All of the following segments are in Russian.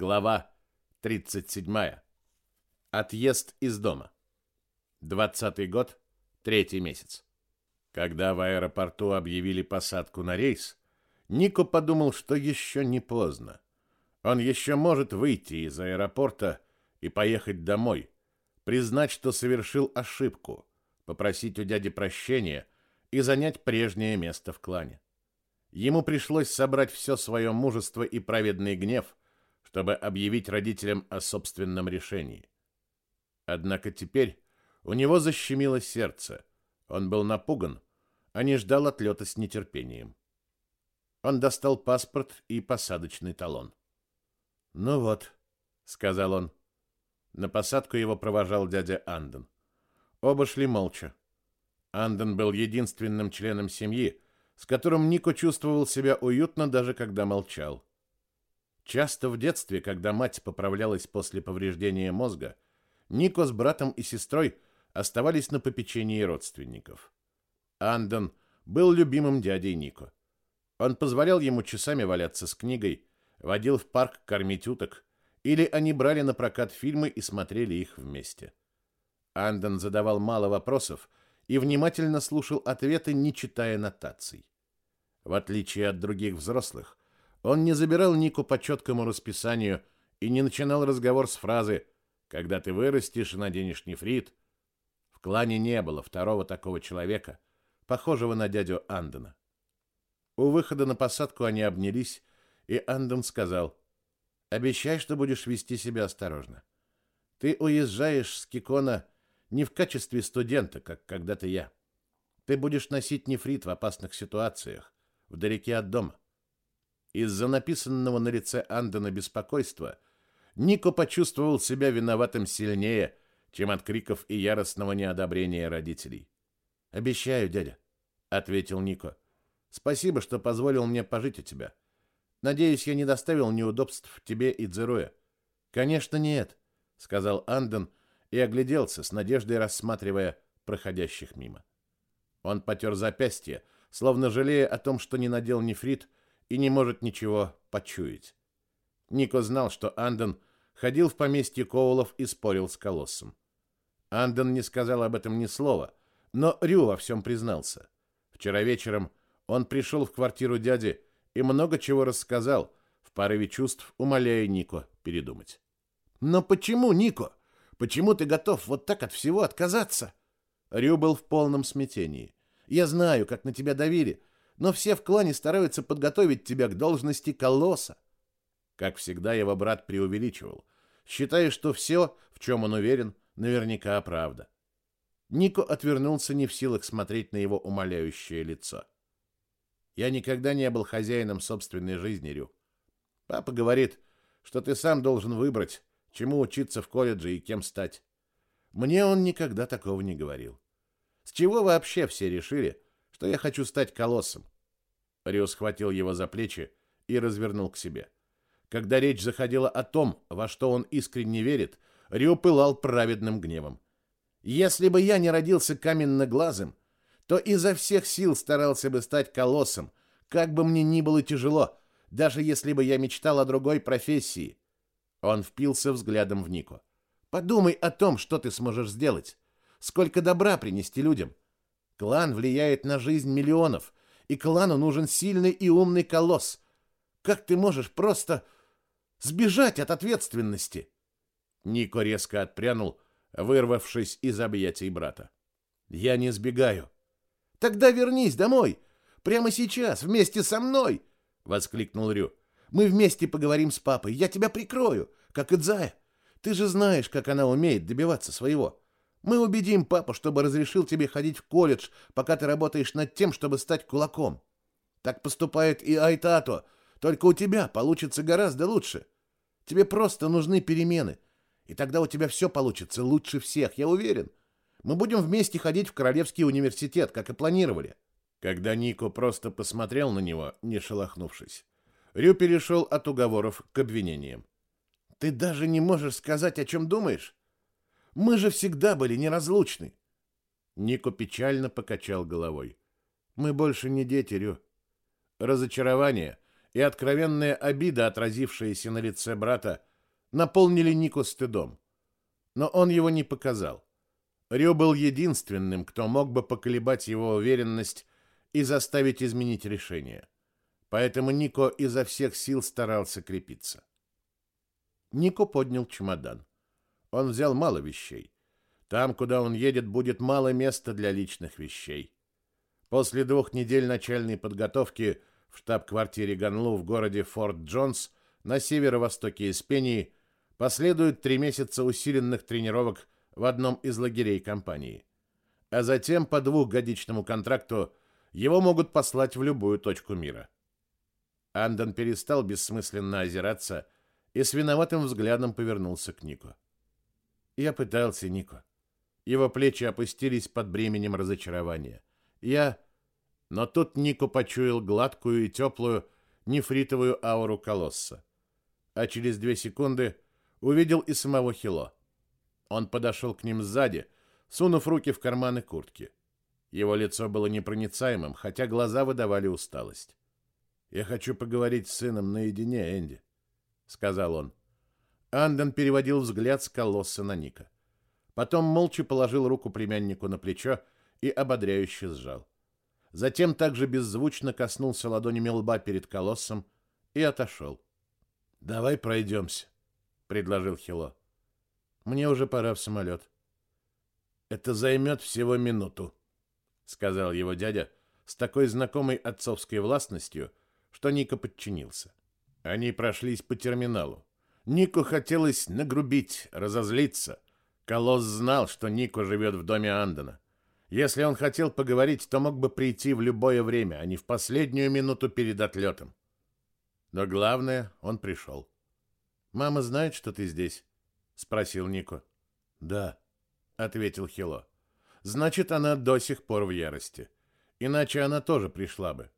Глава 37. Отъезд из дома. 20 год, третий месяц. Когда в аэропорту объявили посадку на рейс, Нико подумал, что еще не поздно. Он еще может выйти из аэропорта и поехать домой, признать, что совершил ошибку, попросить у дяди прощения и занять прежнее место в клане. Ему пришлось собрать все свое мужество и праведный гнев, чтобы объявить родителям о собственном решении. Однако теперь у него защемило сердце. Он был напуган, а не ждал отлета с нетерпением. Он достал паспорт и посадочный талон. «Ну вот», — сказал он. На посадку его провожал дядя Анден. Оба шли молча. Анден был единственным членом семьи, с которым Нико чувствовал себя уютно, даже когда молчал. Часто в детстве, когда мать поправлялась после повреждения мозга, Нико с братом и сестрой оставались на попечении родственников. Анден был любимым дядей Нико. Он позволял ему часами валяться с книгой, водил в парк кормить уток, или они брали на прокат фильмы и смотрели их вместе. Анден задавал мало вопросов и внимательно слушал ответы, не читая нотаций. В отличие от других взрослых, он не забирал Нику по четкому расписанию и не начинал разговор с фразы «Когда ты вырастешь и наденешь нефрит». В клане не было второго такого человека, похожего на дядю Андена. У выхода на посадку они обнялись, и Анден сказал «Обещай, что будешь вести себя осторожно. Ты уезжаешь с Кикона не в качестве студента, как когда-то я. Ты будешь носить нефрит в опасных ситуациях, вдалеке от дома. Из-за написанного на лице Андена беспокойства Нико почувствовал себя виноватым сильнее, чем от криков и яростного неодобрения родителей. «Обещаю, дядя», — ответил Нико. «Спасибо, что позволил мне пожить у тебя. Надеюсь, я не доставил неудобств тебе и Дзеруэ». «Конечно, нет», — сказал Анден и огляделся с надеждой, рассматривая проходящих мимо. Он потер запястье, словно жалея о том, что не надел нефрит и не может ничего почуять. Нико знал, что Анден ходил в поместье Коулов и спорил с колоссом. Анден не сказал об этом ни слова, но Рю во всем признался. Вчера вечером он пришел в квартиру дяди и много чего рассказал, в порыве чувств умоляя Нико передумать. «Но почему, Нико? Почему ты готов вот так от всего отказаться?» Рю был в полном смятении. «Я знаю, как на тебя давили, но все в клане стараются подготовить тебя к должности колосса». Как всегда, его брат преувеличивал, считая, что все, в чем он уверен, наверняка правда. Нико отвернулся не в силах смотреть на его умоляющее лицо. «Я никогда не был хозяином собственной жизни, Рю. Папа говорит, что ты сам должен выбрать, чему учиться в колледже и кем стать. Мне он никогда такого не говорил. С чего вообще все решили, что я хочу стать колоссом. Рио схватил его за плечи и развернул к себе. Когда речь заходила о том, во что он искренне верит, Рио пылал праведным гневом. Если бы я не родился каменноглазым, то изо всех сил старался бы стать колоссом, как бы мне ни было тяжело, даже если бы я мечтал о другой профессии. Он впился взглядом в Нико. Подумай о том, что ты сможешь сделать. Сколько добра принести людям. Клан влияет на жизнь миллионов, и клану нужен сильный и умный колосс. Как ты можешь просто сбежать от ответственности? Нико резко отпрянул, вырвавшись из объятий брата. Я не сбегаю. Тогда вернись домой, прямо сейчас, вместе со мной, воскликнул Рю. Мы вместе поговорим с папой, я тебя прикрою, как Идзая. Ты же знаешь, как она умеет добиваться своего. Мы убедим папу, чтобы разрешил тебе ходить в колледж, пока ты работаешь над тем, чтобы стать кулаком. Так поступает и Айтато, только у тебя получится гораздо лучше. Тебе просто нужны перемены, и тогда у тебя все получится лучше всех, я уверен. Мы будем вместе ходить в Королевский университет, как и планировали. Когда Нико просто посмотрел на него, не шелохнувшись, Рю перешел от уговоров к обвинениям. Ты даже не можешь сказать, о чем думаешь? Мы же всегда были неразлучны. Нико печально покачал головой. Мы больше не дети, Рю. Разочарование и откровенная обида, отразившаяся на лице брата, наполнили Нику стыдом. Но он его не показал. Рю был единственным, кто мог бы поколебать его уверенность и заставить изменить решение. Поэтому Нико изо всех сил старался крепиться. Нико поднял чемодан. Он взял мало вещей. Там, куда он едет, будет мало места для личных вещей. После двух недель начальной подготовки в штаб-квартире Ганлу в городе Форт Джонс на северо-востоке Испении последуют три месяца усиленных тренировок в одном из лагерей компании. А затем по двухгодичному контракту его могут послать в любую точку мира. Андон перестал бессмысленно озираться и с виноватым взглядом повернулся к Нику. Я пытался, Нико. Его плечи опустились под бременем разочарования. Я... Но тут Нико почуял гладкую и теплую нефритовую ауру колосса. А через две секунды увидел и самого Хило. Он подошел к ним сзади, сунув руки в карманы куртки. Его лицо было непроницаемым, хотя глаза выдавали усталость. «Я хочу поговорить с сыном наедине, Энди», — сказал он. Андон переводил взгляд с колосса на Ника. Потом молча положил руку племяннику на плечо и ободряюще сжал. Затем также беззвучно коснулся ладонями лба перед колоссом и отошел. «Давай пройдемся», — предложил Хило. «Мне уже пора в самолет». «Это займет всего минуту», — сказал его дядя с такой знакомой отцовской властностью, что Ника подчинился. Они прошлись по терминалу. Нику хотелось нагрубить, разозлиться — Колосс знал, что Нико живет в доме Андона. Если он хотел поговорить, то мог бы прийти в любое время, а не в последнюю минуту перед отлетом. Но главное, он пришел. «Мама знает, что ты здесь?» — спросил Нико. «Да», — ответил Хило. «Значит, она до сих пор в ярости. Иначе она тоже пришла бы.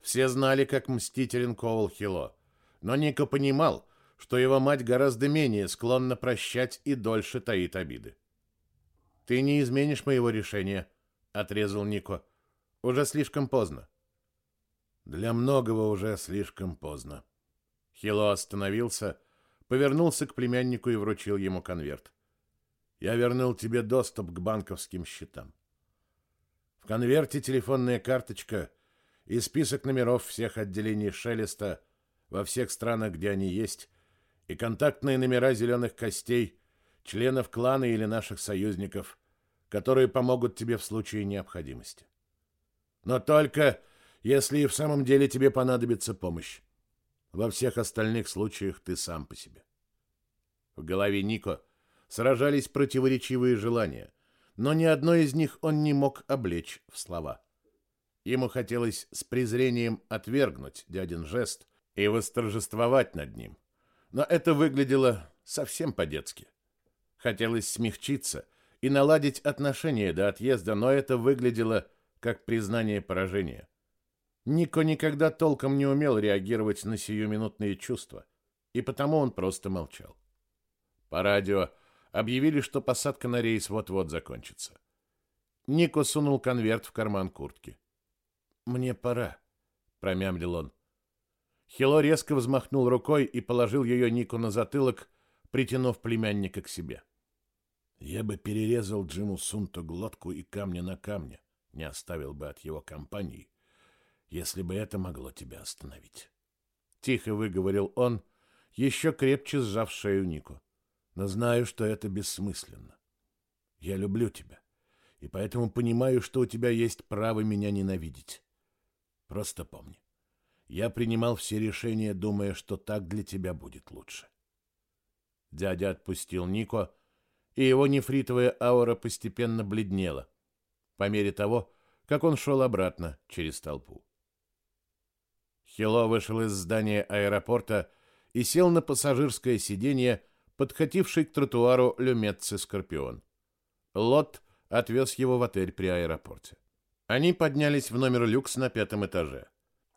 Все знали, как мстителен Коул Хило. Но Нико понимал, что его мать гораздо менее склонна прощать и дольше таит обиды. «Ты не изменишь моего решения», — отрезал Нико. «Уже слишком поздно». «Для многого уже слишком поздно». Хило остановился, повернулся к племяннику и вручил ему конверт. «Я вернул тебе доступ к банковским счетам. В конверте телефонная карточка и список номеров всех отделений Шелеста во всех странах, где они есть, и контактные номера зеленых костей, членов клана или наших союзников, которые помогут тебе в случае необходимости. Но только если и в самом деле тебе понадобится помощь. Во всех остальных случаях ты сам по себе. В голове Нико сражались противоречивые желания, но ни одно из них он не мог облечь в слова. Ему хотелось с презрением отвергнуть дядин жест и восторжествовать над ним, но это выглядело совсем по-детски. Хотелось смягчиться и наладить отношения до отъезда, но это выглядело как признание поражения. Нико никогда толком не умел реагировать на сиюминутные чувства, и потому он просто молчал. По радио объявили, что посадка на рейс вот-вот закончится. Нико сунул конверт в карман куртки. «Мне пора», — промямлил он. Хило резко взмахнул рукой и положил ее Нику на затылок, притянув племянника к себе. Я бы перерезал Джиму Сунту глотку и камня на камне, не оставил бы от его компании, если бы это могло тебя остановить. Тихо выговорил он, еще крепче сжав шею Нику. Но знаю, что это бессмысленно. Я люблю тебя, и поэтому понимаю, что у тебя есть право меня ненавидеть. Просто помни, я принимал все решения, думая, что так для тебя будет лучше. Дядя отпустил Нико, и его нефритовая аура постепенно бледнела, по мере того, как он шел обратно через толпу. Хило вышел из здания аэропорта и сел на пассажирское сиденье, подкативший к тротуару люметцы Скорпион. Лот отвез его в отель при аэропорте. Они поднялись в номер люкс на пятом этаже.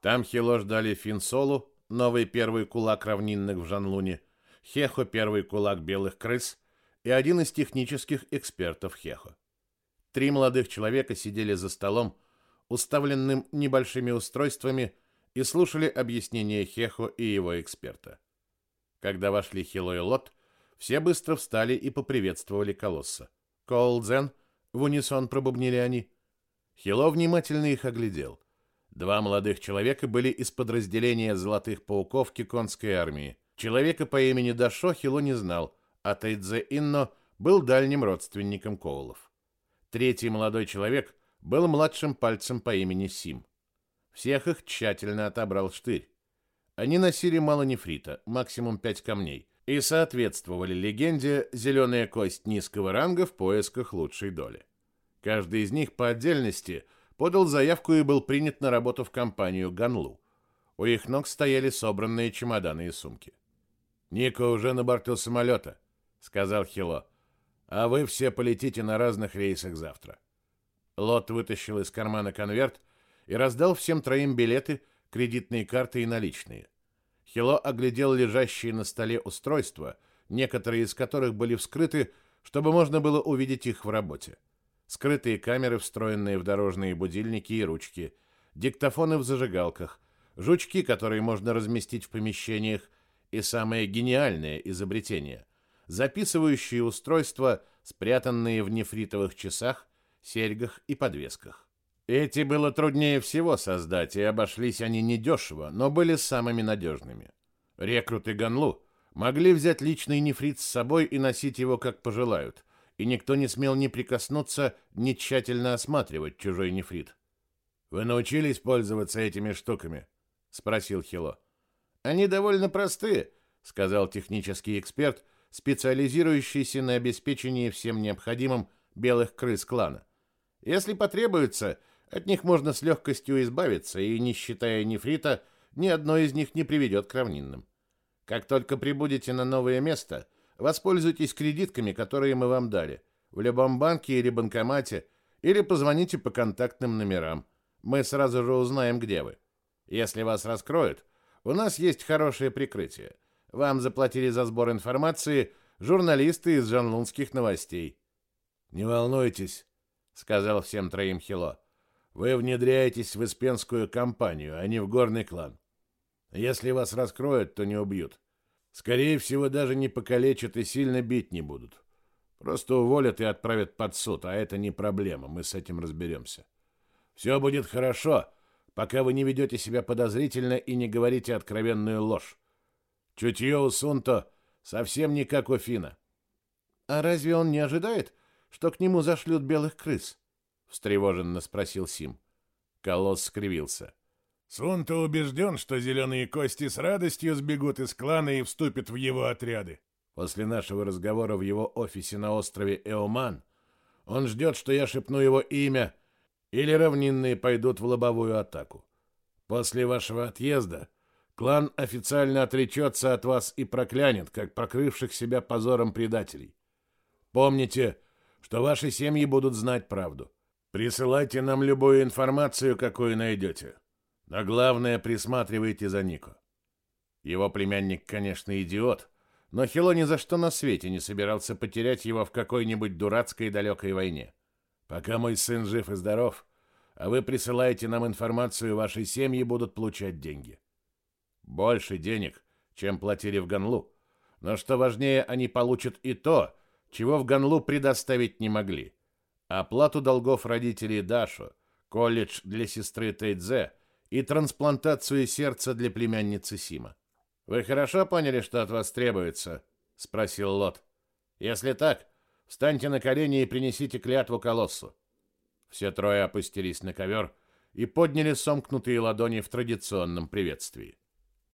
Там Хило ждали Финсолу, новый первый кулак равнинных в Жанлуне, Хехо первый кулак белых крыс и один из технических экспертов Хехо. Три молодых человека сидели за столом, уставленным небольшими устройствами, и слушали объяснения Хехо и его эксперта. Когда вошли Хило и Лот, все быстро встали и поприветствовали колосса. «Коулдзен!» — в унисон пробубнили они. Хило внимательно их оглядел. Два молодых человека были из подразделения «Золотых пауков» Киконской армии. Человека по имени Дашо Хило не знал, а Тайдзе Инно был дальним родственником Коулов. Третий молодой человек был младшим пальцем по имени Сим. Всех их тщательно отобрал штырь. Они носили мало нефрита, максимум пять камней, и соответствовали легенде «Зеленая кость низкого ранга в поисках лучшей доли». Каждый из них по отдельности подал заявку и был принят на работу в компанию «Ганлу». У их ног стояли собранные чемоданы и сумки. «Ника уже на борту самолета», — сказал Хило а вы все полетите на разных рейсах завтра. Лот вытащил из кармана конверт и раздал всем троим билеты, кредитные карты и наличные. Хило оглядел лежащие на столе устройства, некоторые из которых были вскрыты, чтобы можно было увидеть их в работе. Скрытые камеры, встроенные в дорожные будильники и ручки, диктофоны в зажигалках, жучки, которые можно разместить в помещениях, и самое гениальное изобретение — записывающие устройства, спрятанные в нефритовых часах, серьгах и подвесках. Эти было труднее всего создать, и обошлись они недешево, но были самыми надежными. Рекруты Ганлу могли взять личный нефрит с собой и носить его как пожелают, и никто не смел ни прикоснуться, ни тщательно осматривать чужой нефрит. «Вы научились пользоваться этими штуками?» — спросил Хило. «Они довольно простые», — сказал технический эксперт, — специализирующийся на обеспечении всем необходимым белых крыс клана. Если потребуется, от них можно с легкостью избавиться, и, не считая нефрита, ни одно из них не приведет к равнинным. Как только прибудете на новое место, воспользуйтесь кредитками, которые мы вам дали, в любом банке или банкомате, или позвоните по контактным номерам. Мы сразу же узнаем, где вы. Если вас раскроют, у нас есть хорошее прикрытие. Вам заплатили за сбор информации журналисты из жанлунских новостей. Не волнуйтесь, сказал всем троим Хило. Вы внедряетесь в Испенскую компанию, а не в горный клан. Если вас раскроют, то не убьют. Скорее всего, даже не покалечат и сильно бить не будут. Просто уволят и отправят под суд, а это не проблема, мы с этим разберемся. Все будет хорошо, пока вы не ведете себя подозрительно и не говорите откровенную ложь. Чутье у Сунто совсем не как у Фина. А разве он не ожидает, что к нему зашлют белых крыс? встревоженно спросил Сим. Колосс скривился. Сунто убежден, что зеленые кости с радостью сбегут из клана и вступят в его отряды. После нашего разговора в его офисе на острове Эоман он ждет, что я шепну его имя, или равнинные пойдут в лобовую атаку. После вашего отъезда Клан официально отречется от вас и проклянет, как покрывших себя позором предателей. Помните, что ваши семьи будут знать правду. Присылайте нам любую информацию, какую найдете. Но главное, присматривайте за Нико. Его племянник, конечно, идиот, но Хило ни за что на свете не собирался потерять его в какой-нибудь дурацкой далекой войне. Пока мой сын жив и здоров, а вы присылаете нам информацию, ваши семьи будут получать деньги. Больше денег, чем платили в Ганлу. Но что важнее, они получат и то, чего в Ганлу предоставить не могли. Оплату долгов родителей Дашу, колледж для сестры Тейдзе и трансплантацию сердца для племянницы Сима. «Вы хорошо поняли, что от вас требуется?» — спросил Лот. «Если так, встаньте на колени и принесите клятву колоссу». Все трое опустились на ковер и подняли сомкнутые ладони в традиционном приветствии.